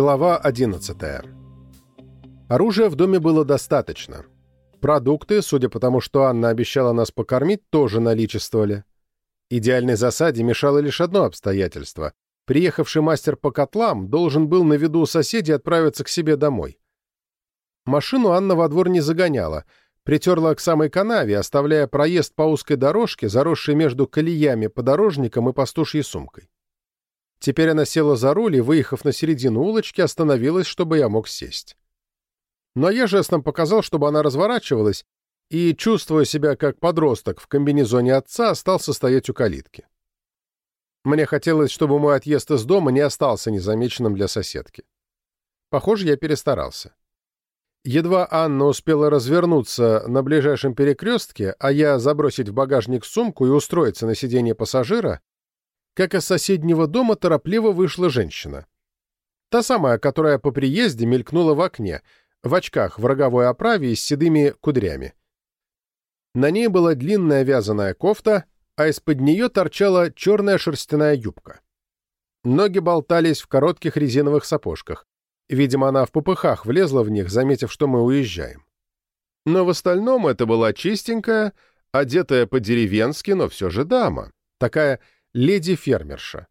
Глава 11. Оружия в доме было достаточно. Продукты, судя по тому, что Анна обещала нас покормить, тоже наличествовали. Идеальной засаде мешало лишь одно обстоятельство. Приехавший мастер по котлам должен был на виду у соседей отправиться к себе домой. Машину Анна во двор не загоняла, притерла к самой канаве, оставляя проезд по узкой дорожке, заросшей между колеями, подорожником и пастушьей сумкой. Теперь она села за руль и, выехав на середину улочки, остановилась, чтобы я мог сесть. Но я жестом показал, чтобы она разворачивалась, и, чувствуя себя как подросток в комбинезоне отца, остался стоять у калитки. Мне хотелось, чтобы мой отъезд из дома не остался незамеченным для соседки. Похоже, я перестарался. Едва Анна успела развернуться на ближайшем перекрестке, а я забросить в багажник сумку и устроиться на сиденье пассажира, как из соседнего дома торопливо вышла женщина. Та самая, которая по приезде мелькнула в окне, в очках в роговой оправе и с седыми кудрями. На ней была длинная вязаная кофта, а из-под нее торчала черная шерстяная юбка. Ноги болтались в коротких резиновых сапожках. Видимо, она в попыхах влезла в них, заметив, что мы уезжаем. Но в остальном это была чистенькая, одетая по-деревенски, но все же дама. Такая леди-фермерша.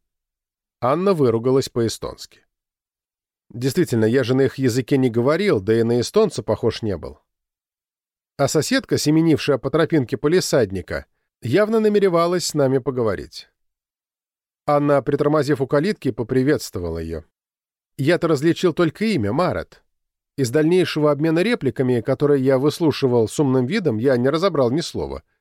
Анна выругалась по-эстонски. Действительно, я же на их языке не говорил, да и на эстонца похож не был. А соседка, семенившая по тропинке полисадника, явно намеревалась с нами поговорить. Анна, притормозив у калитки, поприветствовала ее. Я-то различил только имя, Марет. Из дальнейшего обмена репликами, которые я выслушивал с умным видом, я не разобрал ни слова —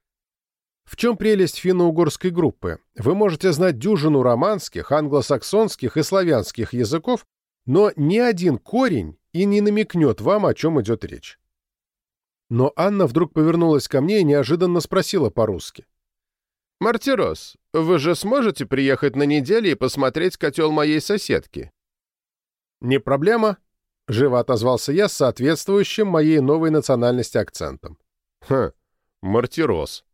в чем прелесть финно-угорской группы? Вы можете знать дюжину романских, англосаксонских и славянских языков, но ни один корень и не намекнет вам, о чем идет речь. Но Анна вдруг повернулась ко мне и неожиданно спросила по-русски. «Мартирос, вы же сможете приехать на неделю и посмотреть котел моей соседки?» «Не проблема», — живо отозвался я с соответствующим моей новой национальности акцентом. «Хм, Мартирос»,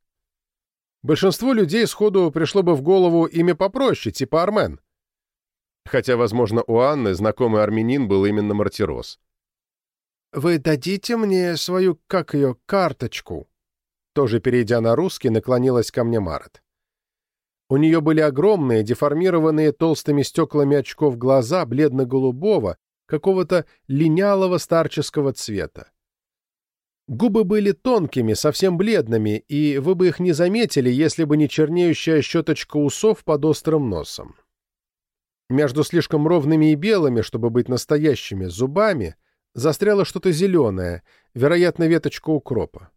Большинству людей сходу пришло бы в голову имя попроще, типа Армен. Хотя, возможно, у Анны знакомый армянин был именно Мартирос. «Вы дадите мне свою, как ее, карточку?» Тоже перейдя на русский, наклонилась ко мне Марат. У нее были огромные, деформированные толстыми стеклами очков глаза бледно-голубого, какого-то линялого старческого цвета. Губы были тонкими, совсем бледными, и вы бы их не заметили, если бы не чернеющая щеточка усов под острым носом. Между слишком ровными и белыми, чтобы быть настоящими, зубами застряло что-то зеленое, вероятно, веточка укропа.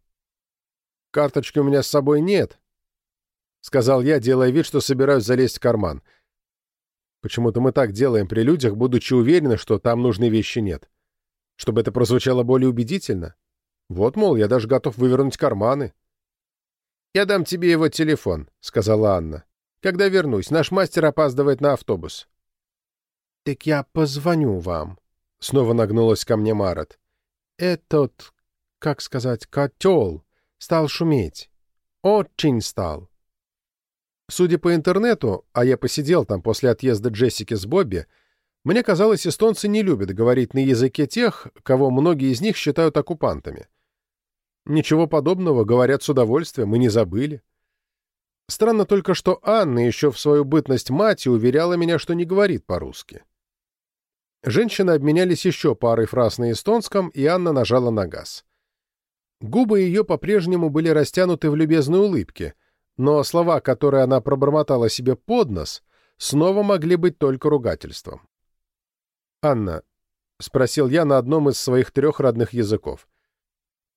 «Карточки у меня с собой нет», — сказал я, делая вид, что собираюсь залезть в карман. Почему-то мы так делаем при людях, будучи уверены, что там нужной вещи нет. Чтобы это прозвучало более убедительно. Вот, мол, я даже готов вывернуть карманы. «Я дам тебе его телефон», — сказала Анна. «Когда вернусь, наш мастер опаздывает на автобус». «Так я позвоню вам», — снова нагнулась ко мне Марат. «Этот, как сказать, котел стал шуметь. Очень стал». Судя по интернету, а я посидел там после отъезда Джессики с Бобби, мне казалось, эстонцы не любят говорить на языке тех, кого многие из них считают оккупантами. Ничего подобного, говорят с удовольствием, мы не забыли. Странно только, что Анна еще в свою бытность мати уверяла меня, что не говорит по-русски. Женщины обменялись еще парой фраз на эстонском, и Анна нажала на газ. Губы ее по-прежнему были растянуты в любезной улыбке, но слова, которые она пробормотала себе под нос, снова могли быть только ругательством. «Анна», — спросил я на одном из своих трех родных языков, —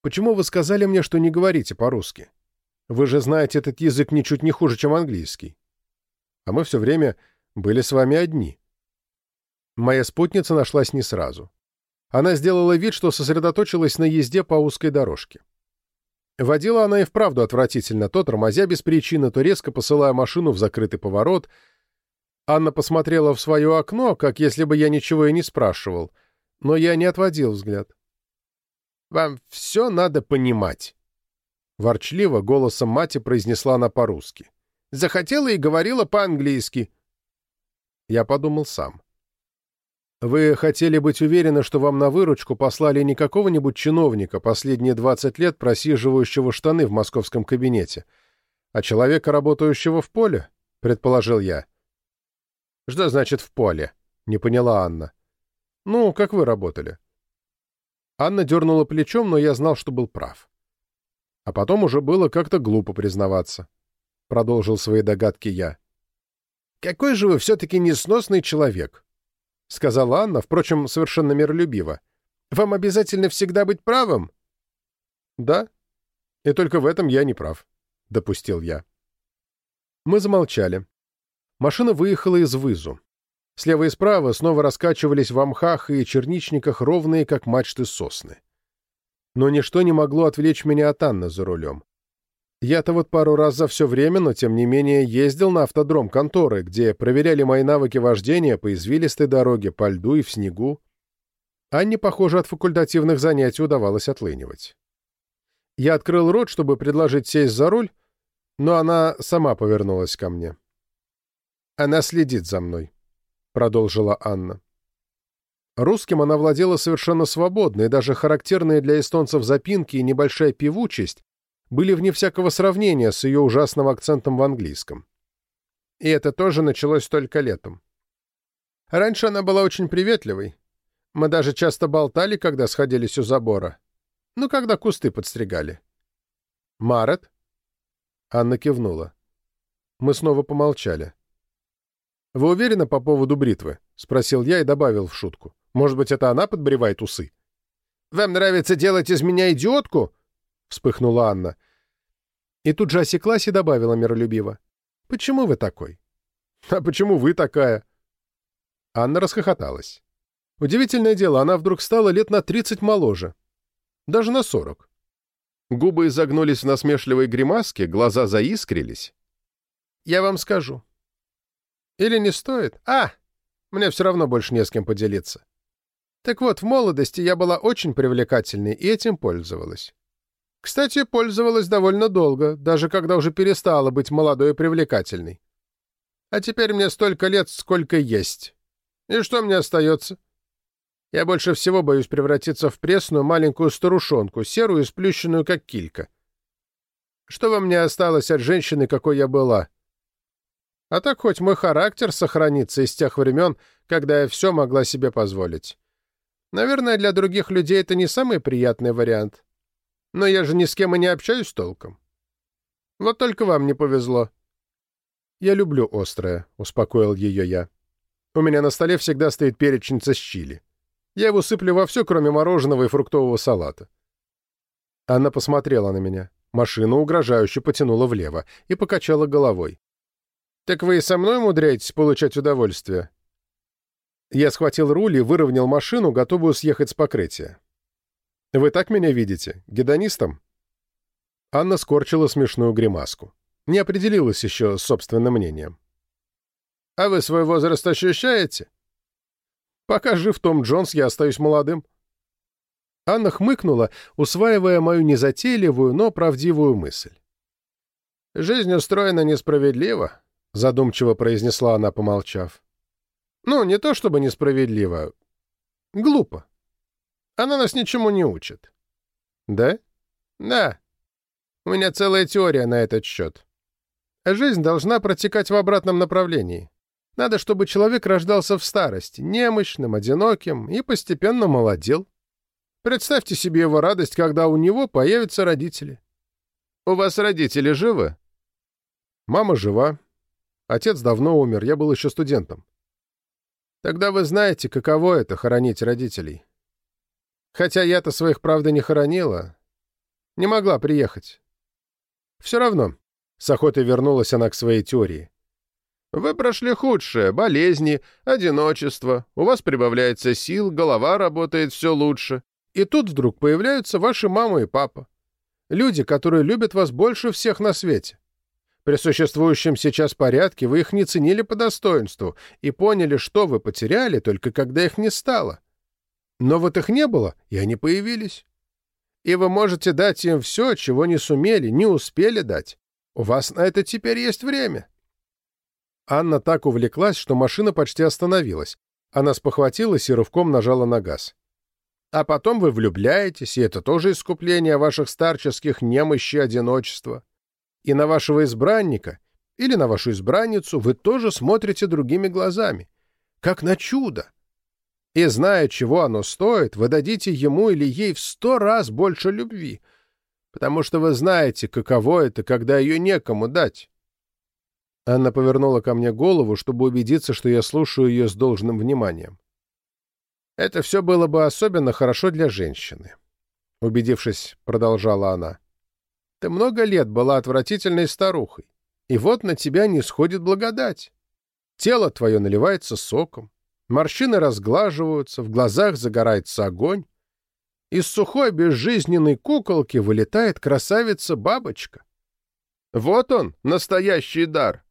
Почему вы сказали мне, что не говорите по-русски? Вы же знаете этот язык ничуть не хуже, чем английский. А мы все время были с вами одни. Моя спутница нашлась не сразу. Она сделала вид, что сосредоточилась на езде по узкой дорожке. Водила она и вправду отвратительно, то тормозя без причины, то резко посылая машину в закрытый поворот. Анна посмотрела в свое окно, как если бы я ничего и не спрашивал, но я не отводил взгляд. Вам все надо понимать. Ворчливо голосом мати произнесла она по-русски. Захотела и говорила по-английски. Я подумал сам. Вы хотели быть уверены, что вам на выручку послали не какого-нибудь чиновника, последние 20 лет просиживающего штаны в московском кабинете, а человека, работающего в поле, предположил я. Что значит «в поле»? Не поняла Анна. Ну, как вы работали? Анна дернула плечом, но я знал, что был прав. А потом уже было как-то глупо признаваться. Продолжил свои догадки я. «Какой же вы все-таки несносный человек!» — сказала Анна, впрочем, совершенно миролюбиво. «Вам обязательно всегда быть правым?» «Да, и только в этом я не прав», — допустил я. Мы замолчали. Машина выехала из вызу. Слева и справа снова раскачивались в мхах и черничниках ровные, как мачты сосны. Но ничто не могло отвлечь меня от Анны за рулем. Я-то вот пару раз за все время, но тем не менее ездил на автодром конторы, где проверяли мои навыки вождения по извилистой дороге, по льду и в снегу. Анне, похоже, от факультативных занятий удавалось отлынивать. Я открыл рот, чтобы предложить сесть за руль, но она сама повернулась ко мне. Она следит за мной. — продолжила Анна. Русским она владела совершенно свободно, и даже характерные для эстонцев запинки и небольшая певучесть были вне всякого сравнения с ее ужасным акцентом в английском. И это тоже началось только летом. Раньше она была очень приветливой. Мы даже часто болтали, когда сходились у забора. Ну, когда кусты подстригали. «Марет?» Анна кивнула. Мы снова помолчали. «Вы уверены по поводу бритвы?» — спросил я и добавил в шутку. «Может быть, это она подбревает усы?» «Вам нравится делать из меня идиотку?» — вспыхнула Анна. И тут же осеклась и добавила миролюбиво. «Почему вы такой?» «А почему вы такая?» Анна расхохоталась. Удивительное дело, она вдруг стала лет на тридцать моложе. Даже на сорок. Губы изогнулись в насмешливой гримаске, глаза заискрились. «Я вам скажу. Или не стоит? А! Мне все равно больше не с кем поделиться. Так вот, в молодости я была очень привлекательной и этим пользовалась. Кстати, пользовалась довольно долго, даже когда уже перестала быть молодой и привлекательной. А теперь мне столько лет, сколько есть. И что мне остается? Я больше всего боюсь превратиться в пресную маленькую старушонку, серую и сплющенную, как килька. Что во мне осталось от женщины, какой я была? — а так хоть мой характер сохранится из тех времен, когда я все могла себе позволить. Наверное, для других людей это не самый приятный вариант. Но я же ни с кем и не общаюсь толком. Вот только вам не повезло. Я люблю острое, — успокоил ее я. У меня на столе всегда стоит перечница с чили. Я его сыплю во все, кроме мороженого и фруктового салата. Она посмотрела на меня. Машина угрожающе потянула влево и покачала головой. «Так вы и со мной умудряетесь получать удовольствие?» Я схватил руль и выровнял машину, готовую съехать с покрытия. «Вы так меня видите? Гедонистом?» Анна скорчила смешную гримаску. Не определилась еще с собственным мнением. «А вы свой возраст ощущаете?» «Пока жив Том Джонс, я остаюсь молодым». Анна хмыкнула, усваивая мою незатейливую, но правдивую мысль. «Жизнь устроена несправедливо», — задумчиво произнесла она, помолчав. «Ну, не то чтобы несправедливо. Глупо. Она нас ничему не учит». «Да?» «Да. У меня целая теория на этот счет. Жизнь должна протекать в обратном направлении. Надо, чтобы человек рождался в старости, немощным, одиноким и постепенно молодел. Представьте себе его радость, когда у него появятся родители. У вас родители живы? Мама жива, Отец давно умер, я был еще студентом. Тогда вы знаете, каково это — хоронить родителей. Хотя я-то своих, правда, не хоронила. Не могла приехать. Все равно. С охотой вернулась она к своей теории. Вы прошли худшее — болезни, одиночество, у вас прибавляется сил, голова работает все лучше. И тут вдруг появляются ваши мама и папа. Люди, которые любят вас больше всех на свете. При существующем сейчас порядке вы их не ценили по достоинству и поняли, что вы потеряли, только когда их не стало. Но вот их не было, и они появились. И вы можете дать им все, чего не сумели, не успели дать. У вас на это теперь есть время. Анна так увлеклась, что машина почти остановилась. Она спохватилась и рывком нажала на газ. А потом вы влюбляетесь, и это тоже искупление ваших старческих немощи одиночества. И на вашего избранника или на вашу избранницу вы тоже смотрите другими глазами, как на чудо. И зная, чего оно стоит, вы дадите ему или ей в сто раз больше любви, потому что вы знаете, каково это, когда ее некому дать. Анна повернула ко мне голову, чтобы убедиться, что я слушаю ее с должным вниманием. Это все было бы особенно хорошо для женщины. Убедившись, продолжала она. Ты много лет была отвратительной старухой, и вот на тебя не сходит благодать. Тело твое наливается соком, морщины разглаживаются, в глазах загорается огонь. Из сухой безжизненной куколки вылетает красавица-бабочка. Вот он, настоящий дар.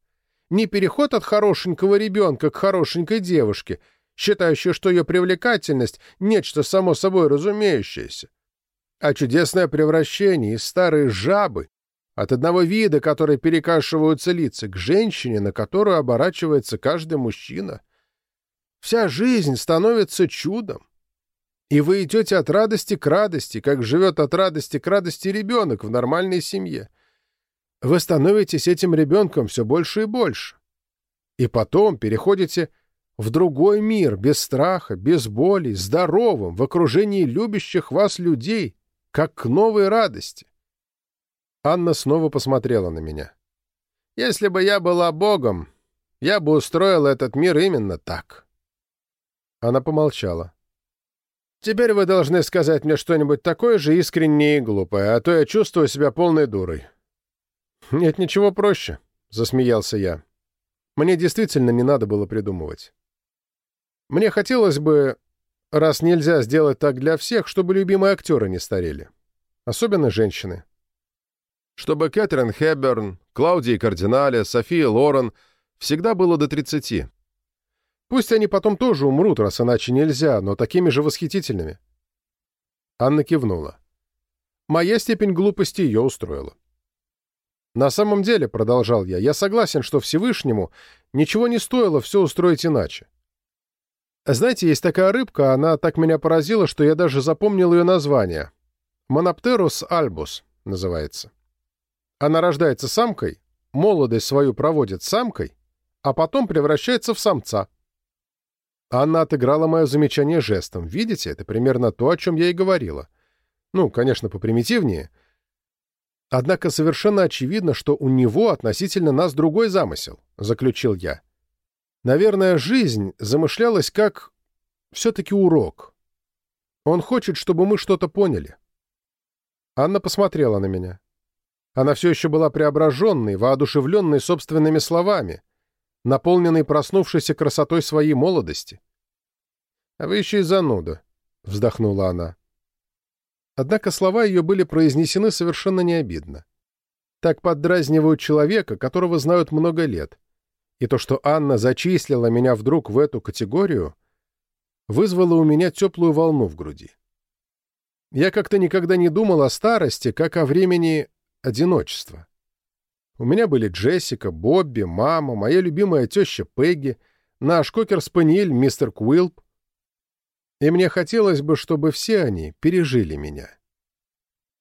Не переход от хорошенького ребенка к хорошенькой девушке — считающая, что ее привлекательность — нечто само собой разумеющееся, а чудесное превращение из старой жабы, от одного вида, который перекашиваются лица, к женщине, на которую оборачивается каждый мужчина. Вся жизнь становится чудом. И вы идете от радости к радости, как живет от радости к радости ребенок в нормальной семье. Вы становитесь этим ребенком все больше и больше. И потом переходите в другой мир, без страха, без боли, здоровым, в окружении любящих вас людей, как к новой радости. Анна снова посмотрела на меня. «Если бы я была Богом, я бы устроила этот мир именно так». Она помолчала. «Теперь вы должны сказать мне что-нибудь такое же искреннее и глупое, а то я чувствую себя полной дурой». «Нет ничего проще», — засмеялся я. «Мне действительно не надо было придумывать. Мне хотелось бы, раз нельзя сделать так для всех, чтобы любимые актеры не старели. Особенно женщины. Чтобы Кэтрин Хэбберн, Клаудия Кардинале, София Лорен всегда было до 30. Пусть они потом тоже умрут, раз иначе нельзя, но такими же восхитительными. Анна кивнула. Моя степень глупости ее устроила. На самом деле, продолжал я, я согласен, что Всевышнему ничего не стоило все устроить иначе. Знаете, есть такая рыбка, она так меня поразила, что я даже запомнил ее название. Моноптерус альбус называется. Она рождается самкой, молодость свою проводит самкой, а потом превращается в самца. Анна отыграла мое замечание жестом. Видите, это примерно то, о чем я и говорила. Ну, конечно, попримитивнее. Однако совершенно очевидно, что у него относительно нас другой замысел, заключил я. Наверное, жизнь замышлялась как все-таки урок. Он хочет, чтобы мы что-то поняли. Анна посмотрела на меня. Она все еще была преображенной, воодушевленной собственными словами, наполненной проснувшейся красотой своей молодости. «А вы еще и зануда», — вздохнула она. Однако слова ее были произнесены совершенно необидно. Так поддразнивают человека, которого знают много лет — и то, что Анна зачислила меня вдруг в эту категорию, вызвало у меня теплую волну в груди. Я как-то никогда не думал о старости, как о времени одиночества. У меня были Джессика, Бобби, мама, моя любимая теща Пегги, наш кокер-спаниель мистер Куилп. И мне хотелось бы, чтобы все они пережили меня.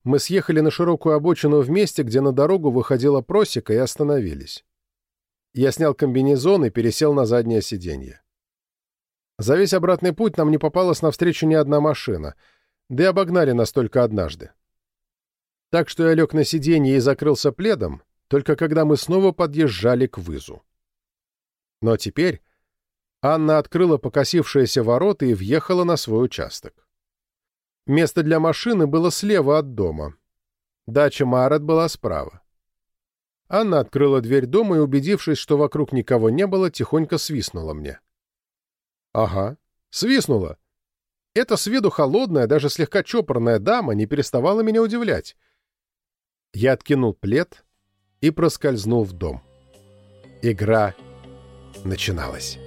Мы съехали на широкую обочину в месте, где на дорогу выходила просека, и остановились. Я снял комбинезон и пересел на заднее сиденье. За весь обратный путь нам не попалась навстречу ни одна машина, да и обогнали нас только однажды. Так что я лег на сиденье и закрылся пледом, только когда мы снова подъезжали к вызу. Но теперь Анна открыла покосившиеся ворота и въехала на свой участок. Место для машины было слева от дома. Дача Марет была справа. Анна открыла дверь дома и, убедившись, что вокруг никого не было, тихонько свистнула мне. «Ага, свистнула. Эта с виду холодная, даже слегка чопорная дама не переставала меня удивлять. Я откинул плед и проскользнул в дом. Игра начиналась.